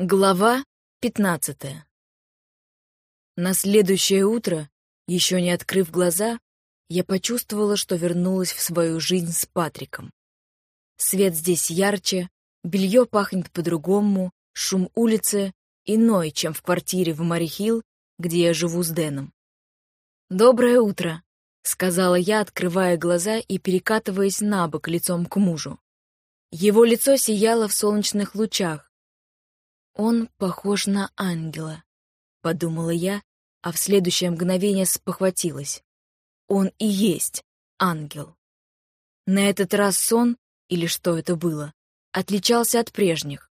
Глава пятнадцатая На следующее утро, еще не открыв глаза, я почувствовала, что вернулась в свою жизнь с Патриком. Свет здесь ярче, белье пахнет по-другому, шум улицы иной, чем в квартире в Марихилл, где я живу с Дэном. «Доброе утро», — сказала я, открывая глаза и перекатываясь на бок лицом к мужу. Его лицо сияло в солнечных лучах, «Он похож на ангела», — подумала я, а в следующее мгновение спохватилась. «Он и есть ангел». На этот раз сон, или что это было, отличался от прежних.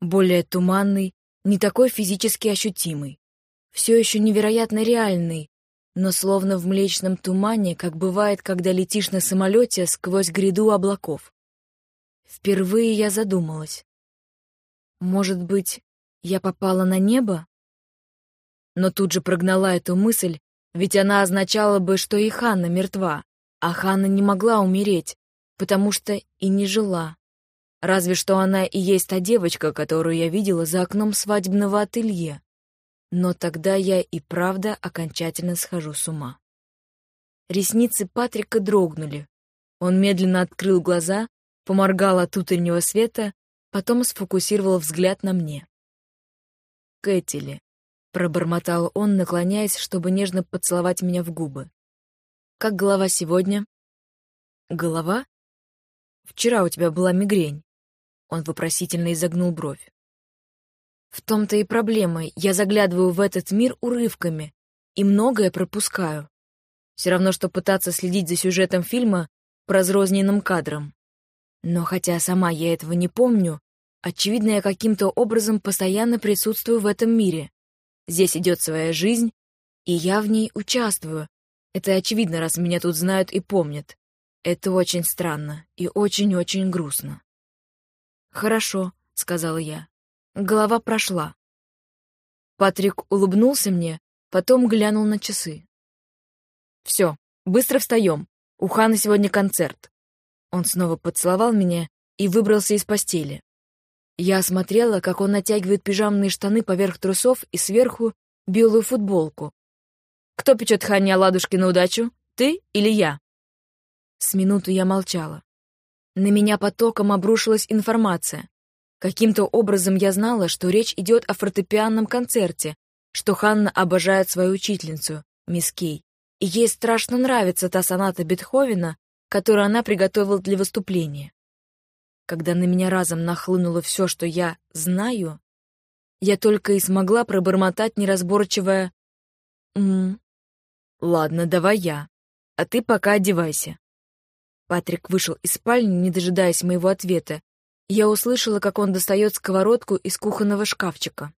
Более туманный, не такой физически ощутимый. Все еще невероятно реальный, но словно в млечном тумане, как бывает, когда летишь на самолете сквозь гряду облаков. Впервые я задумалась. Может быть, я попала на небо? Но тут же прогнала эту мысль, ведь она означала бы, что и Ханна мертва, а Ханна не могла умереть, потому что и не жила. Разве что она и есть та девочка, которую я видела за окном свадебного ателье. Но тогда я и правда окончательно схожу с ума. Ресницы Патрика дрогнули. Он медленно открыл глаза, поморгал от утреннего света, потом сфокусировал взгляд на мне. Кэтили», — пробормотал он, наклоняясь, чтобы нежно поцеловать меня в губы. «Как голова сегодня?» «Голова? Вчера у тебя была мигрень». Он вопросительно изогнул бровь. «В том-то и проблема. Я заглядываю в этот мир урывками и многое пропускаю. Все равно, что пытаться следить за сюжетом фильма по разрозненным кадрам. Но хотя сама я этого не помню, Очевидно, я каким-то образом постоянно присутствую в этом мире. Здесь идет своя жизнь, и я в ней участвую. Это очевидно, раз меня тут знают и помнят. Это очень странно и очень-очень грустно. «Хорошо», — сказала я. Голова прошла. Патрик улыбнулся мне, потом глянул на часы. «Все, быстро встаем. У Ханы сегодня концерт». Он снова поцеловал меня и выбрался из постели. Я смотрела, как он натягивает пижамные штаны поверх трусов и сверху белую футболку. «Кто печет Хане оладушки на удачу? Ты или я?» С минуту я молчала. На меня потоком обрушилась информация. Каким-то образом я знала, что речь идет о фортепианном концерте, что Ханна обожает свою учительницу, мисс Кей, и ей страшно нравится та соната Бетховена, которую она приготовила для выступления. Когда на меня разом нахлынуло все, что я знаю, я только и смогла пробормотать неразборчивое «М-м». «Ладно, давай я, а ты пока одевайся». Патрик вышел из спальни, не дожидаясь моего ответа. Я услышала, как он достает сковородку из кухонного шкафчика.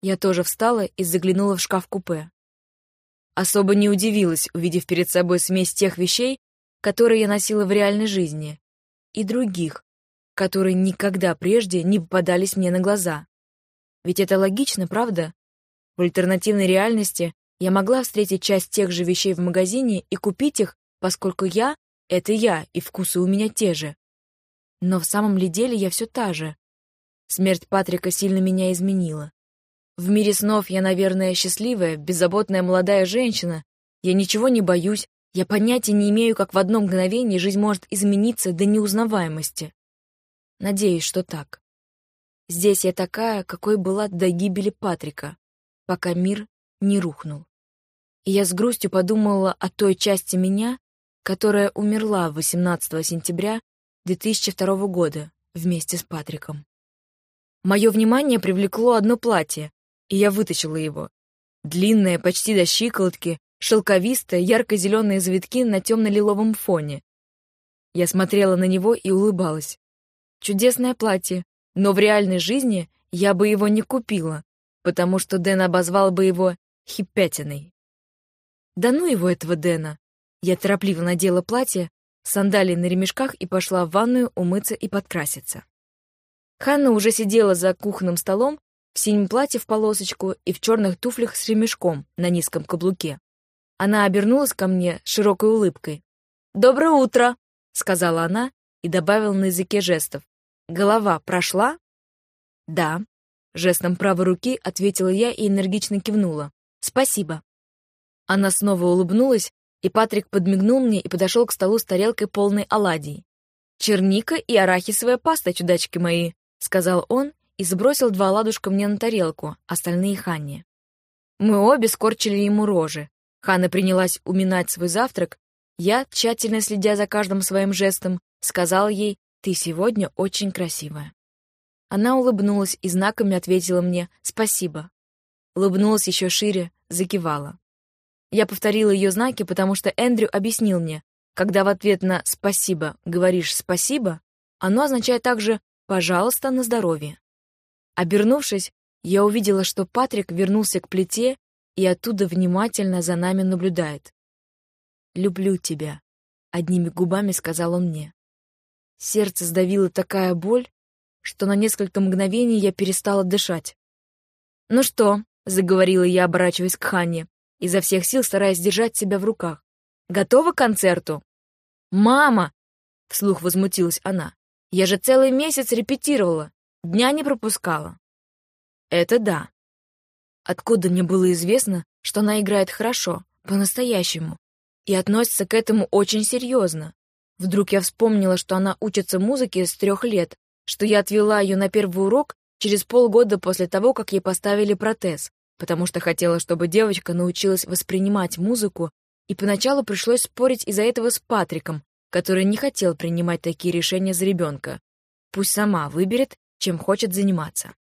Я тоже встала и заглянула в шкаф-купе. Особо не удивилась, увидев перед собой смесь тех вещей, которые я носила в реальной жизни, и других, которые никогда прежде не попадались мне на глаза. Ведь это логично, правда? В альтернативной реальности я могла встретить часть тех же вещей в магазине и купить их, поскольку я — это я, и вкусы у меня те же. Но в самом ли деле я все та же? Смерть Патрика сильно меня изменила. В мире снов я, наверное, счастливая, беззаботная молодая женщина. Я ничего не боюсь, я понятия не имею, как в одно мгновение жизнь может измениться до неузнаваемости. Надеюсь, что так. Здесь я такая, какой была до гибели Патрика, пока мир не рухнул. И я с грустью подумала о той части меня, которая умерла 18 сентября 2002 года вместе с Патриком. Мое внимание привлекло одно платье, и я вытащила его. Длинное, почти до щиколотки, шелковистое, ярко-зеленые завитки на темно-лиловом фоне. Я смотрела на него и улыбалась. Чудесное платье, но в реальной жизни я бы его не купила, потому что Дэн обозвал бы его хипятиной. Да ну его этого Дэна. Я торопливо надела платье, сандалии на ремешках и пошла в ванную умыться и подкраситься. Ханна уже сидела за кухонным столом в синем платье в полосочку и в черных туфлях с ремешком на низком каблуке. Она обернулась ко мне широкой улыбкой. «Доброе утро!» — сказала она и добавила на языке жестов. Голова прошла? Да. Жестом правой руки ответила я и энергично кивнула. «Спасибо». Она снова улыбнулась, и Патрик подмигнул мне и подошел к столу с тарелкой полной оладий. «Черника и арахисовая паста, чудачки мои», — сказал он и сбросил два ладушка мне на тарелку, остальные Ханне. Мы обе скорчили ему рожи. Ханна принялась уминать свой завтрак. Я, тщательно следя за каждым своим жестом, сказал ей «Ты сегодня очень красивая». Она улыбнулась и знаками ответила мне «Спасибо». Улыбнулась еще шире, закивала. Я повторила ее знаки, потому что Эндрю объяснил мне, когда в ответ на «спасибо» говоришь «спасибо», оно означает также «пожалуйста, на здоровье». Обернувшись, я увидела, что Патрик вернулся к плите и оттуда внимательно за нами наблюдает. «Люблю тебя», — одними губами сказал он мне. Сердце сдавило такая боль, что на несколько мгновений я перестала дышать. «Ну что?» — заговорила я, оборачиваясь к Ханне, изо всех сил стараясь держать себя в руках. «Готова к концерту?» «Мама!» — вслух возмутилась она. «Я же целый месяц репетировала, дня не пропускала». «Это да». Откуда мне было известно, что она играет хорошо, по-настоящему, и относится к этому очень серьезно? Вдруг я вспомнила, что она учится музыке с трех лет, что я отвела ее на первый урок через полгода после того, как ей поставили протез, потому что хотела, чтобы девочка научилась воспринимать музыку и поначалу пришлось спорить из-за этого с Патриком, который не хотел принимать такие решения за ребенка. Пусть сама выберет, чем хочет заниматься.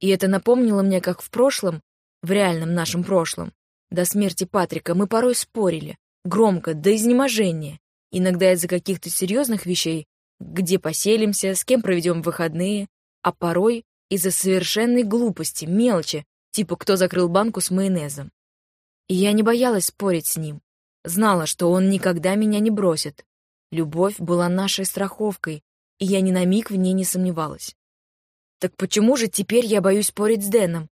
И это напомнило мне, как в прошлом, в реальном нашем прошлом, до смерти Патрика мы порой спорили, громко, до изнеможения, иногда из-за каких-то серьезных вещей, где поселимся, с кем проведем выходные, а порой из-за совершенной глупости, мелочи, типа кто закрыл банку с майонезом. И я не боялась спорить с ним, Знала, что он никогда меня не бросит. Любовь была нашей страховкой, и я ни на миг в ней не сомневалась. Так почему же теперь я боюсь спорить с Дэном?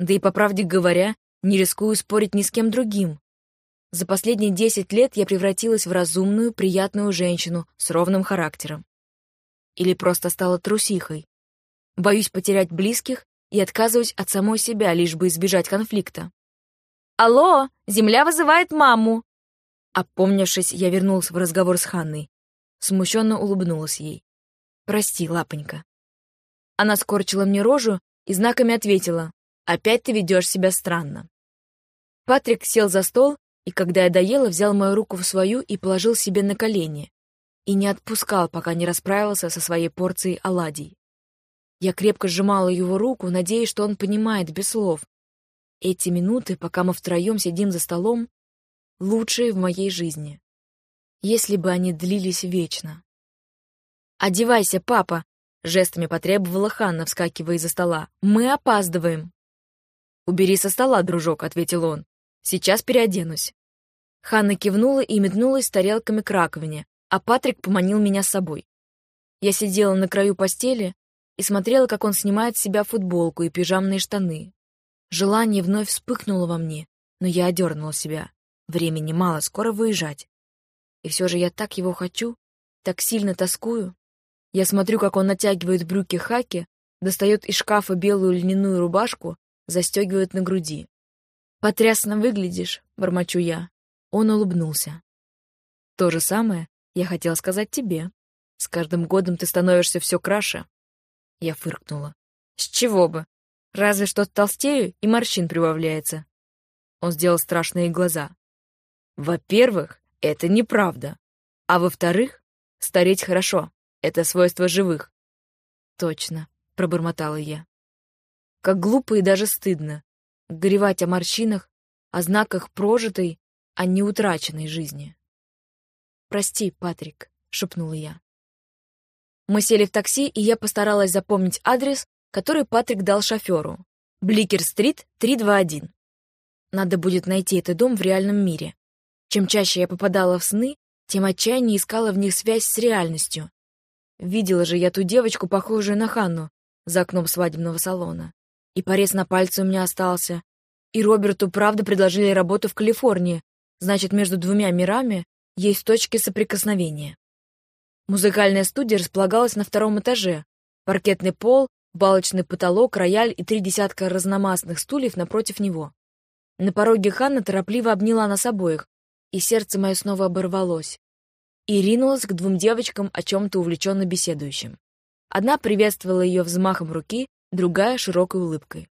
Да и, по правде говоря, не рискую спорить ни с кем другим. За последние десять лет я превратилась в разумную, приятную женщину с ровным характером. Или просто стала трусихой. Боюсь потерять близких и отказываюсь от самой себя, лишь бы избежать конфликта. «Алло, земля вызывает маму!» Опомнившись, я вернулась в разговор с Ханной. Смущенно улыбнулась ей. «Прости, лапонька». Она скорчила мне рожу и знаками ответила. «Опять ты ведешь себя странно». Патрик сел за стол, и когда я доела, взял мою руку в свою и положил себе на колени. И не отпускал, пока не расправился со своей порцией оладий. Я крепко сжимала его руку, надеясь, что он понимает без слов. Эти минуты, пока мы втроем сидим за столом, лучшие в моей жизни. Если бы они длились вечно. «Одевайся, папа!» — жестами потребовала Ханна, вскакивая из-за стола. «Мы опаздываем!» «Убери со стола, дружок», — ответил он. «Сейчас переоденусь». Ханна кивнула и метнулась тарелками к раковине, а Патрик поманил меня с собой. Я сидела на краю постели и смотрела, как он снимает с себя футболку и пижамные штаны. Желание вновь вспыхнуло во мне, но я одернула себя. Времени мало, скоро выезжать. И все же я так его хочу, так сильно тоскую. Я смотрю, как он натягивает брюки хаки, достает из шкафа белую льняную рубашку, застегивает на груди. «Потрясно выглядишь», — бормочу я. Он улыбнулся. «То же самое я хотел сказать тебе. С каждым годом ты становишься все краше». Я фыркнула. «С чего бы? Разве что толстею, и морщин прибавляется». Он сделал страшные глаза. Во-первых, это неправда. А во-вторых, стареть хорошо. Это свойство живых. Точно, пробормотала я. Как глупо и даже стыдно. Горевать о морщинах, о знаках прожитой, а не утраченной жизни. «Прости, Патрик», — шепнула я. Мы сели в такси, и я постаралась запомнить адрес, который Патрик дал шоферу. Бликер-стрит, 321. Надо будет найти этот дом в реальном мире. Чем чаще я попадала в сны, тем отчаяннее искала в них связь с реальностью. Видела же я ту девочку, похожую на Ханну, за окном свадебного салона. И порез на пальце у меня остался. И Роберту правда предложили работу в Калифорнии, значит, между двумя мирами есть точки соприкосновения. Музыкальная студия располагалась на втором этаже. Паркетный пол, балочный потолок, рояль и три десятка разномастных стульев напротив него. На пороге Ханна торопливо обняла нас обоих, и сердце мое снова оборвалось. И ринулась к двум девочкам, о чем-то увлеченно беседующим. Одна приветствовала ее взмахом руки, другая — широкой улыбкой.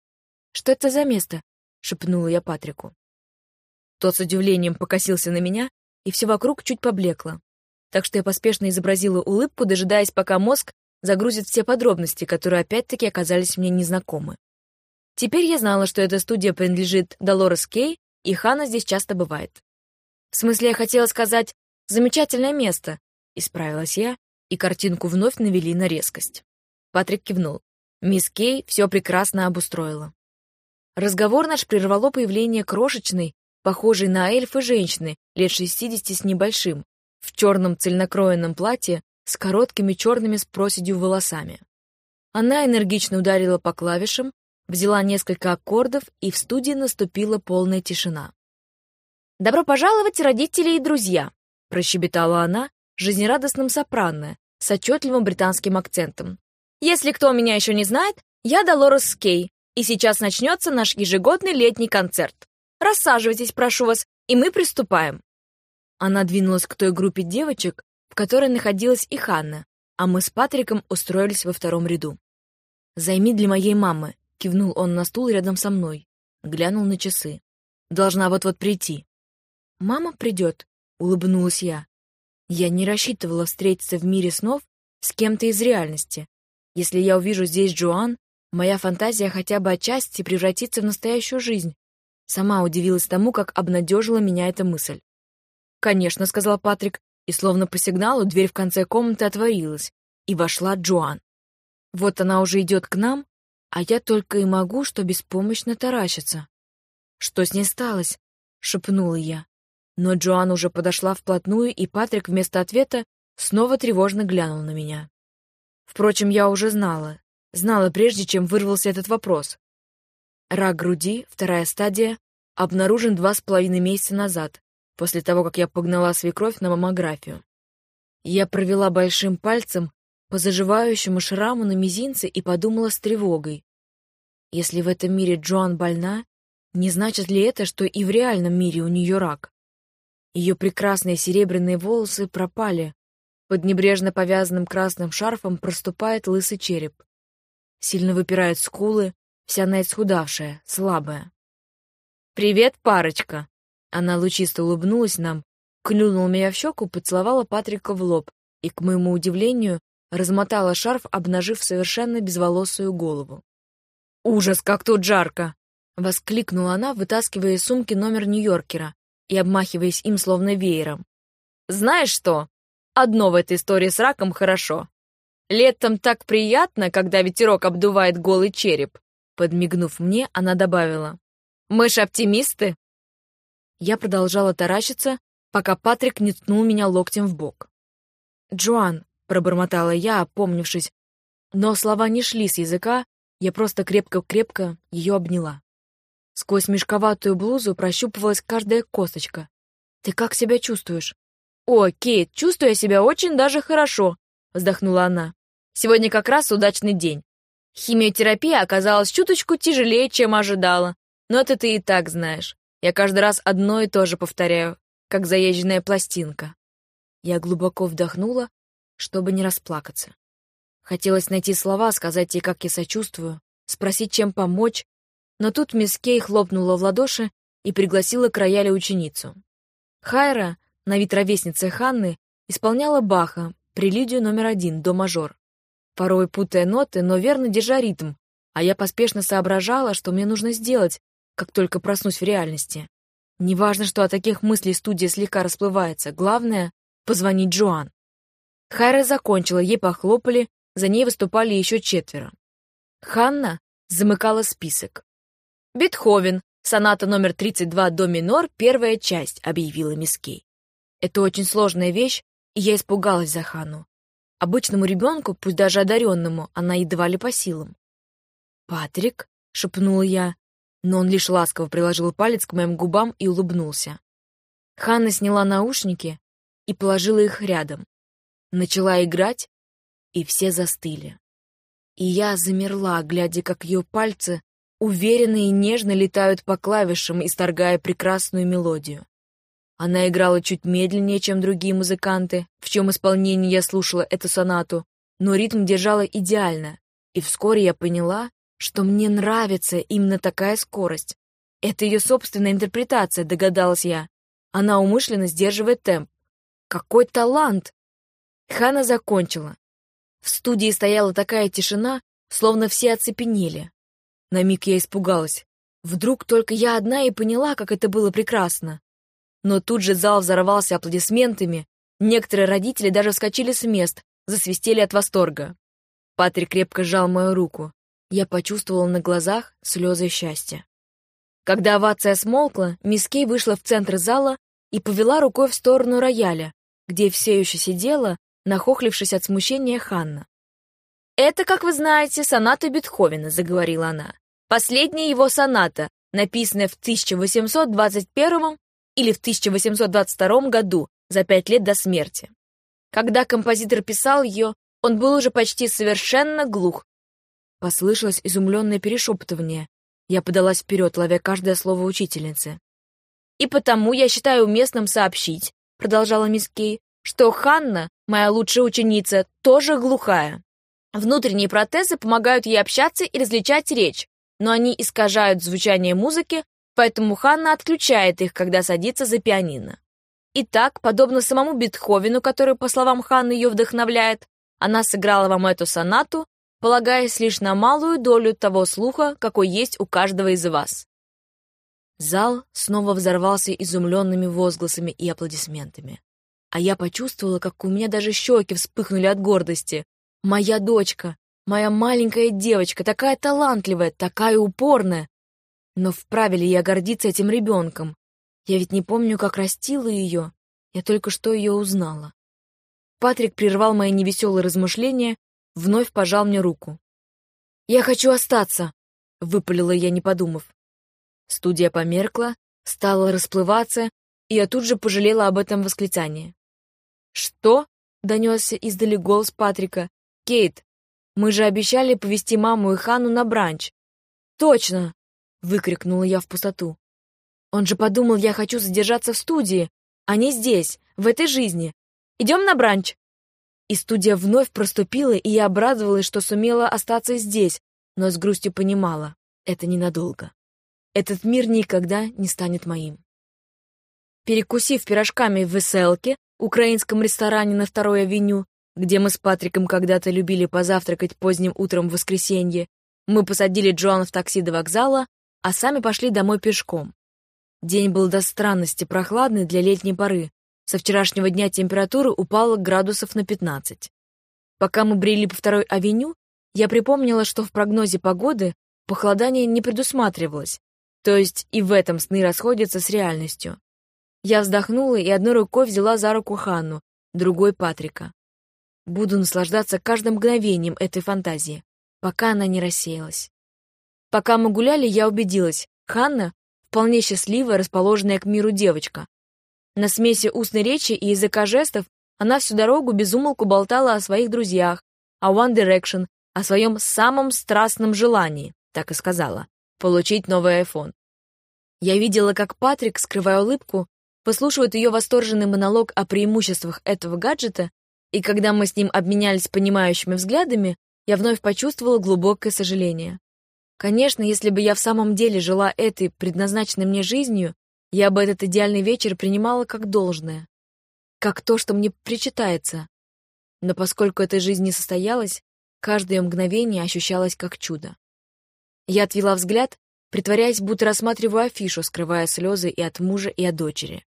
«Что это за место?» — шепнула я Патрику. Тот с удивлением покосился на меня, и все вокруг чуть поблекло. Так что я поспешно изобразила улыбку, дожидаясь, пока мозг загрузит все подробности, которые опять-таки оказались мне незнакомы. Теперь я знала, что эта студия принадлежит Долорес Кей, и Хана здесь часто бывает. В смысле, я хотела сказать «замечательное место», — исправилась я, и картинку вновь навели на резкость. Патрик кивнул. Мисс Кей все прекрасно обустроила. Разговор наш прервало появление крошечной, похожей на эльфа женщины, лет шестидесяти с небольшим, в черном цельнокроенном платье с короткими черными с проседью волосами. Она энергично ударила по клавишам, взяла несколько аккордов, и в студии наступила полная тишина. «Добро пожаловать, родители и друзья!» — прощебетала она, жизнерадостным сопрано, с отчетливым британским акцентом. «Если кто меня еще не знает, я Долорес Кей, и сейчас начнется наш ежегодный летний концерт. Рассаживайтесь, прошу вас, и мы приступаем». Она двинулась к той группе девочек, в которой находилась и Ханна, а мы с Патриком устроились во втором ряду. «Займи для моей мамы», — кивнул он на стул рядом со мной. Глянул на часы. «Должна вот-вот прийти». «Мама придет», — улыбнулась я. Я не рассчитывала встретиться в мире снов с кем-то из реальности. Если я увижу здесь Джоан, моя фантазия хотя бы отчасти превратится в настоящую жизнь. Сама удивилась тому, как обнадежила меня эта мысль. «Конечно», — сказал Патрик, и словно по сигналу дверь в конце комнаты отворилась, и вошла Джоан. Вот она уже идет к нам, а я только и могу, что беспомощно таращиться. «Что с ней сталось?» — шепнула я. Но Джоан уже подошла вплотную, и Патрик вместо ответа снова тревожно глянул на меня. Впрочем, я уже знала. Знала, прежде чем вырвался этот вопрос. Рак груди, вторая стадия, обнаружен два с половиной месяца назад, после того, как я погнала свекровь на маммографию. Я провела большим пальцем по заживающему шраму на мизинце и подумала с тревогой. Если в этом мире Джоан больна, не значит ли это, что и в реальном мире у нее рак? Ее прекрасные серебряные волосы пропали. Под небрежно повязанным красным шарфом проступает лысый череп. Сильно выпирают скулы, вся она исхудавшая, слабая. «Привет, парочка!» Она лучисто улыбнулась нам, клюнула меня в щеку, поцеловала Патрика в лоб и, к моему удивлению, размотала шарф, обнажив совершенно безволосую голову. «Ужас, как тут жарко!» — воскликнула она, вытаскивая из сумки номер Нью-Йоркера, и обмахиваясь им словно веером. «Знаешь что? Одно в этой истории с раком хорошо. Летом так приятно, когда ветерок обдувает голый череп». Подмигнув мне, она добавила. «Мы ж оптимисты». Я продолжала таращиться, пока Патрик не ткнул меня локтем в бок. «Джоан», — пробормотала я, опомнившись, но слова не шли с языка, я просто крепко-крепко ее обняла. Сквозь мешковатую блузу прощупывалась каждая косточка. «Ты как себя чувствуешь?» «О, Кейт, чувствую себя очень даже хорошо», — вздохнула она. «Сегодня как раз удачный день. Химиотерапия оказалась чуточку тяжелее, чем ожидала. Но это ты и так знаешь. Я каждый раз одно и то же повторяю, как заезженная пластинка». Я глубоко вдохнула, чтобы не расплакаться. Хотелось найти слова, сказать ей, как я сочувствую, спросить, чем помочь, но тут мисс Кей хлопнула в ладоши и пригласила к роялю ученицу. Хайра, на вид ровесница Ханны, исполняла Баха, прелюдию номер один, до мажор. Порой путая ноты, но верно держа ритм, а я поспешно соображала, что мне нужно сделать, как только проснусь в реальности. Неважно, что от таких мыслей студия слегка расплывается, главное — позвонить Джоан. Хайра закончила, ей похлопали, за ней выступали еще четверо. Ханна замыкала список. «Бетховен, соната номер 32 до минор, первая часть», — объявила мисс. Это очень сложная вещь, и я испугалась за Хану. Обычному ребенку, пусть даже одаренному, она едва ли по силам. «Патрик», — шепнула я, но он лишь ласково приложил палец к моим губам и улыбнулся. Ханна сняла наушники и положила их рядом. Начала играть, и все застыли. И я замерла, глядя, как ее пальцы уверенно и нежно летают по клавишам, исторгая прекрасную мелодию. Она играла чуть медленнее, чем другие музыканты, в чем исполнении я слушала эту сонату, но ритм держала идеально, и вскоре я поняла, что мне нравится именно такая скорость. Это ее собственная интерпретация, догадалась я. Она умышленно сдерживает темп. Какой талант! Хана закончила. В студии стояла такая тишина, словно все оцепенели. На миг я испугалась. Вдруг только я одна и поняла, как это было прекрасно. Но тут же зал взорвался аплодисментами, некоторые родители даже вскочили с мест, засвистели от восторга. Патрик крепко сжал мою руку. Я почувствовала на глазах слезы счастья. Когда овация смолкла, мисс Кей вышла в центр зала и повела рукой в сторону рояля, где все еще сидела, нахохлившись от смущения Ханна. «Это, как вы знаете, соната Бетховена», — заговорила она. «Последняя его соната, написанная в 1821 или в 1822 году, за пять лет до смерти. Когда композитор писал ее, он был уже почти совершенно глух. Послышалось изумленное перешептывание. Я подалась вперед, ловя каждое слово учительницы. «И потому я считаю уместным сообщить», — продолжала мисс Кей, «что Ханна, моя лучшая ученица, тоже глухая. Внутренние протезы помогают ей общаться и различать речь, но они искажают звучание музыки, поэтому Ханна отключает их, когда садится за пианино. Итак, подобно самому Бетховену, который, по словам Ханны, ее вдохновляет, она сыграла вам эту сонату, полагаясь лишь на малую долю того слуха, какой есть у каждого из вас. Зал снова взорвался изумленными возгласами и аплодисментами. А я почувствовала, как у меня даже щеки вспыхнули от гордости. Моя дочка, моя маленькая девочка, такая талантливая, такая упорная. Но вправе ли я гордиться этим ребенком? Я ведь не помню, как растила ее. Я только что ее узнала. Патрик прервал мои невеселые размышления, вновь пожал мне руку. «Я хочу остаться», — выпалила я, не подумав. Студия померкла, стала расплываться, и я тут же пожалела об этом восклицании. «Что?» — донесся издали голос Патрика. «Кейт, мы же обещали повести маму и Хану на бранч». «Точно!» — выкрикнула я в пустоту. Он же подумал, я хочу задержаться в студии, а не здесь, в этой жизни. Идем на бранч!» И студия вновь проступила, и я обрадовалась, что сумела остаться здесь, но с грустью понимала — это ненадолго. Этот мир никогда не станет моим. Перекусив пирожками в Веселке, украинском ресторане на Второй авеню, где мы с Патриком когда-то любили позавтракать поздним утром в воскресенье, мы посадили Джоан в такси до вокзала, а сами пошли домой пешком. День был до странности прохладный для летней поры. Со вчерашнего дня температура упала градусов на 15. Пока мы брели по второй авеню, я припомнила, что в прогнозе погоды похолодание не предусматривалось, то есть и в этом сны расходятся с реальностью. Я вздохнула и одной рукой взяла за руку Ханну, другой — Патрика. Буду наслаждаться каждым мгновением этой фантазии, пока она не рассеялась. Пока мы гуляли, я убедилась, Ханна вполне счастливая, расположенная к миру девочка. На смеси устной речи и языка жестов она всю дорогу безумолку болтала о своих друзьях, о One Direction, о своем самом страстном желании, так и сказала, получить новый iPhone. Я видела, как Патрик, скрывая улыбку, послушивает ее восторженный монолог о преимуществах этого гаджета, и когда мы с ним обменялись понимающими взглядами, я вновь почувствовала глубокое сожаление. Конечно, если бы я в самом деле жила этой предназначенной мне жизнью, я бы этот идеальный вечер принимала как должное, как то, что мне причитается. Но поскольку эта жизнь не состоялась, каждое мгновение ощущалось как чудо. Я отвела взгляд, притворяясь, будто рассматриваю афишу, скрывая слезы и от мужа, и от дочери.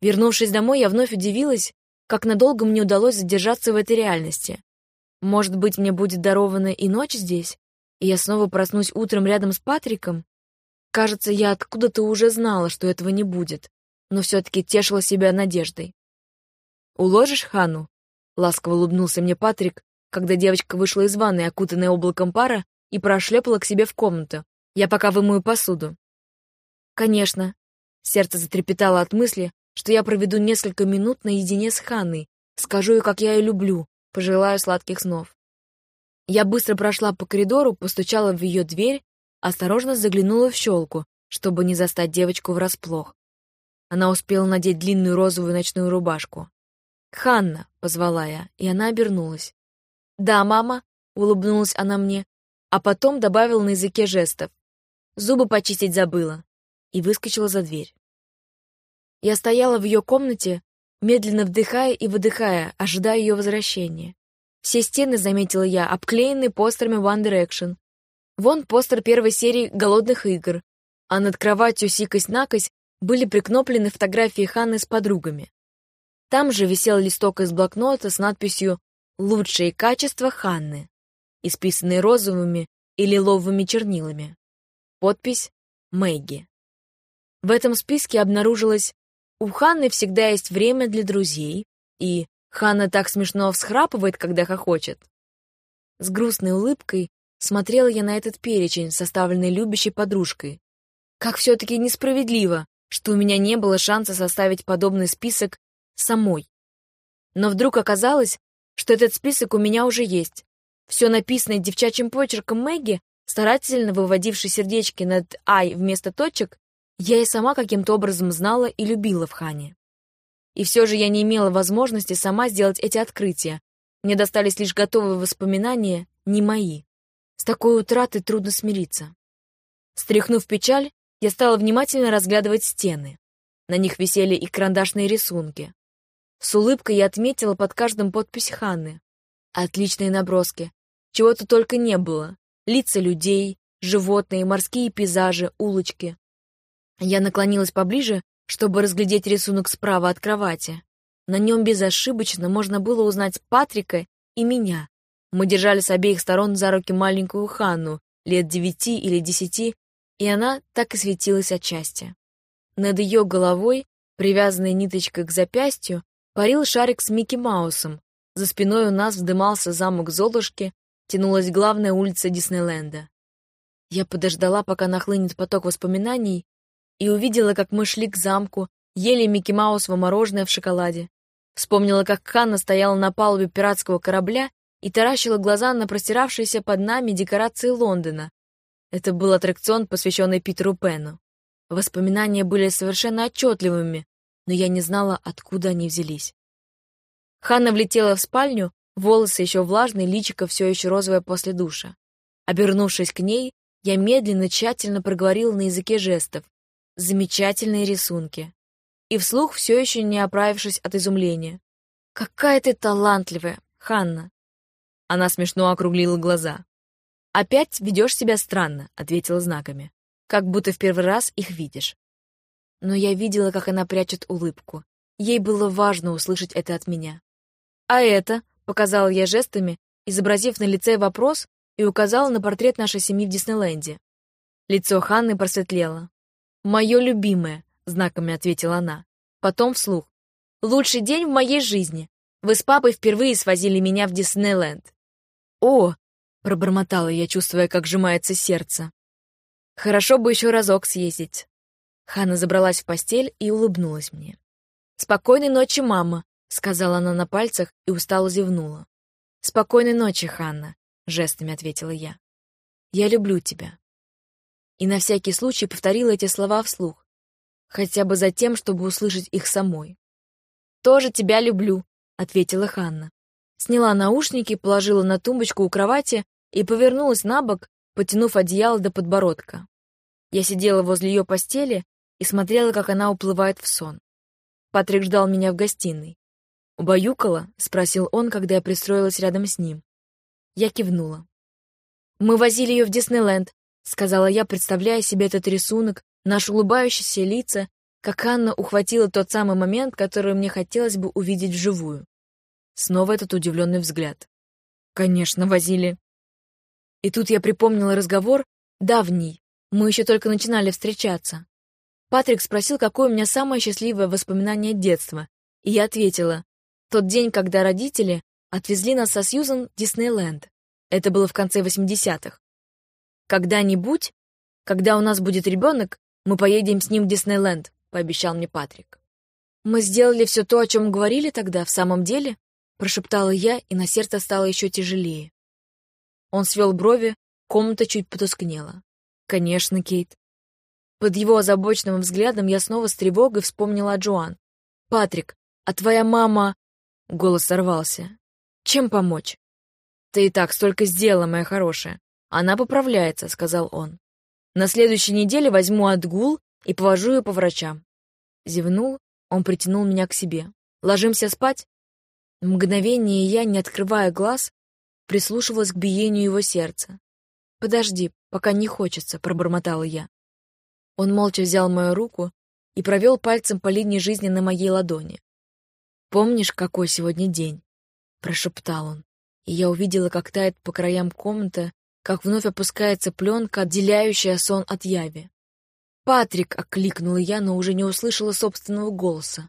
Вернувшись домой, я вновь удивилась, как надолго мне удалось задержаться в этой реальности. Может быть, мне будет дарована и ночь здесь? И я снова проснусь утром рядом с Патриком? Кажется, я откуда-то уже знала, что этого не будет, но все-таки тешила себя надеждой. «Уложишь Хану?» — ласково улыбнулся мне Патрик, когда девочка вышла из ванной, окутанная облаком пара, и прошлепала к себе в комнату. «Я пока вымою посуду». «Конечно». Сердце затрепетало от мысли, что я проведу несколько минут наедине с Ханной, скажу ей, как я ее люблю, пожелаю сладких снов. Я быстро прошла по коридору, постучала в ее дверь, осторожно заглянула в щелку, чтобы не застать девочку врасплох. Она успела надеть длинную розовую ночную рубашку. «Ханна!» — позвала я, и она обернулась. «Да, мама!» — улыбнулась она мне, а потом добавила на языке жестов. «Зубы почистить забыла!» и выскочила за дверь. Я стояла в ее комнате, медленно вдыхая и выдыхая, ожидая ее возвращения. Все стены, заметила я, обклеены постерами One Direction. Вон постер первой серии «Голодных игр», а над кроватью сикость-накость были прикноплены фотографии Ханны с подругами. Там же висел листок из блокнота с надписью «Лучшие качества Ханны», исписанные розовыми и лиловыми чернилами. Подпись «Мэгги». В этом списке обнаружилось «У Ханны всегда есть время для друзей» и «Ханна так смешно всхрапывает, когда хохочет». С грустной улыбкой смотрела я на этот перечень, составленный любящей подружкой. Как все-таки несправедливо, что у меня не было шанса составить подобный список самой. Но вдруг оказалось, что этот список у меня уже есть. Все написанное девчачьим почерком Мэгги, старательно выводившей сердечки над «ай» вместо точек, я и сама каким-то образом знала и любила в Хане. И все же я не имела возможности сама сделать эти открытия. Мне достались лишь готовые воспоминания, не мои. С такой утратой трудно смириться. Стряхнув печаль, я стала внимательно разглядывать стены. На них висели и карандашные рисунки. С улыбкой я отметила под каждым подпись Ханны. Отличные наброски. Чего-то только не было. Лица людей, животные, морские пейзажи, улочки. Я наклонилась поближе, чтобы разглядеть рисунок справа от кровати. На нем безошибочно можно было узнать Патрика и меня. Мы держали с обеих сторон за руки маленькую Ханну, лет девяти или десяти, и она так и светилась от счастья. Над ее головой, привязанной ниточкой к запястью, парил шарик с Микки Маусом. За спиной у нас вздымался замок Золушки, тянулась главная улица Диснейленда. Я подождала, пока нахлынет поток воспоминаний, и увидела, как мы шли к замку, ели Микки Маусово мороженое в шоколаде. Вспомнила, как Ханна стояла на палубе пиратского корабля и таращила глаза на простиравшиеся под нами декорации Лондона, это был аттракцион, посвященный Питеру Пену. Воспоминания были совершенно отчетливыми, но я не знала, откуда они взялись. Ханна влетела в спальню, волосы еще влажные, личико все еще розовое после душа. Обернувшись к ней, я медленно, тщательно проговорила на языке жестов. Замечательные рисунки. И вслух, все еще не оправившись от изумления. «Какая ты талантливая, Ханна!» Она смешно округлила глаза. «Опять ведешь себя странно», — ответила знаками. «Как будто в первый раз их видишь». Но я видела, как она прячет улыбку. Ей было важно услышать это от меня. «А это?» — показала я жестами, изобразив на лице вопрос и указала на портрет нашей семьи в Диснейленде. Лицо Ханны просветлело. «Мое любимое», — знаками ответила она. Потом вслух. «Лучший день в моей жизни. Вы с папой впервые свозили меня в Диснейленд». «О!» Пробормотала я, чувствуя, как сжимается сердце. Хорошо бы еще разок съездить. Ханна забралась в постель и улыбнулась мне. «Спокойной ночи, мама», — сказала она на пальцах и устало зевнула. «Спокойной ночи, Ханна», — жестами ответила я. «Я люблю тебя». И на всякий случай повторила эти слова вслух, хотя бы за тем, чтобы услышать их самой. «Тоже тебя люблю», — ответила Ханна. Сняла наушники, положила на тумбочку у кровати и повернулась на бок, потянув одеяло до подбородка. Я сидела возле ее постели и смотрела, как она уплывает в сон. Патрик ждал меня в гостиной. «Убаюкала?» — спросил он, когда я пристроилась рядом с ним. Я кивнула. «Мы возили ее в Диснейленд», — сказала я, представляя себе этот рисунок, наши улыбающиеся лица, как Анна ухватила тот самый момент, который мне хотелось бы увидеть вживую. Снова этот удивленный взгляд. «Конечно, возили», и тут я припомнила разговор давний, мы еще только начинали встречаться. Патрик спросил, какое у меня самое счастливое воспоминание детства, и я ответила, тот день, когда родители отвезли нас со Сьюзан в Диснейленд. Это было в конце 80-х. «Когда-нибудь, когда у нас будет ребенок, мы поедем с ним в Диснейленд», — пообещал мне Патрик. «Мы сделали все то, о чем говорили тогда, в самом деле?» — прошептала я, и на сердце стало еще тяжелее. Он свел брови, комната чуть потускнела. «Конечно, Кейт». Под его озабоченным взглядом я снова с тревогой вспомнила о Джоан. «Патрик, а твоя мама...» Голос сорвался. «Чем помочь?» «Ты и так столько сделала, моя хорошая. Она поправляется», — сказал он. «На следующей неделе возьму отгул и повожу ее по врачам». Зевнул, он притянул меня к себе. «Ложимся спать?» Мгновение я, не открывая глаз, прислушивалась к биению его сердца. «Подожди, пока не хочется», — пробормотала я. Он молча взял мою руку и провел пальцем по линии жизни на моей ладони. «Помнишь, какой сегодня день?» — прошептал он. И я увидела, как тает по краям комната, как вновь опускается пленка, отделяющая сон от яви. «Патрик!» — окликнула я, но уже не услышала собственного голоса.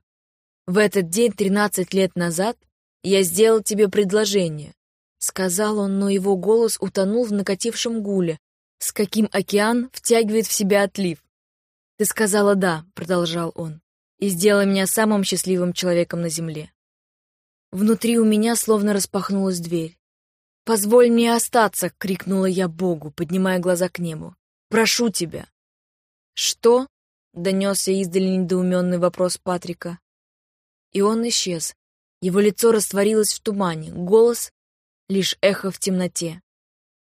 «В этот день, тринадцать лет назад, я сделал тебе предложение», — сказал он, но его голос утонул в накатившем гуле, с каким океан втягивает в себя отлив. «Ты сказала «да», — продолжал он, — «и сделала меня самым счастливым человеком на земле». Внутри у меня словно распахнулась дверь. «Позволь мне остаться!» — крикнула я Богу, поднимая глаза к небу. «Прошу тебя!» «Что?» — донесся издали недоуменный вопрос Патрика. И он исчез. Его лицо растворилось в тумане, голос — лишь эхо в темноте.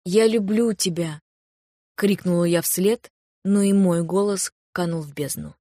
«Я люблю тебя!» — крикнула я вслед, но и мой голос канул в бездну.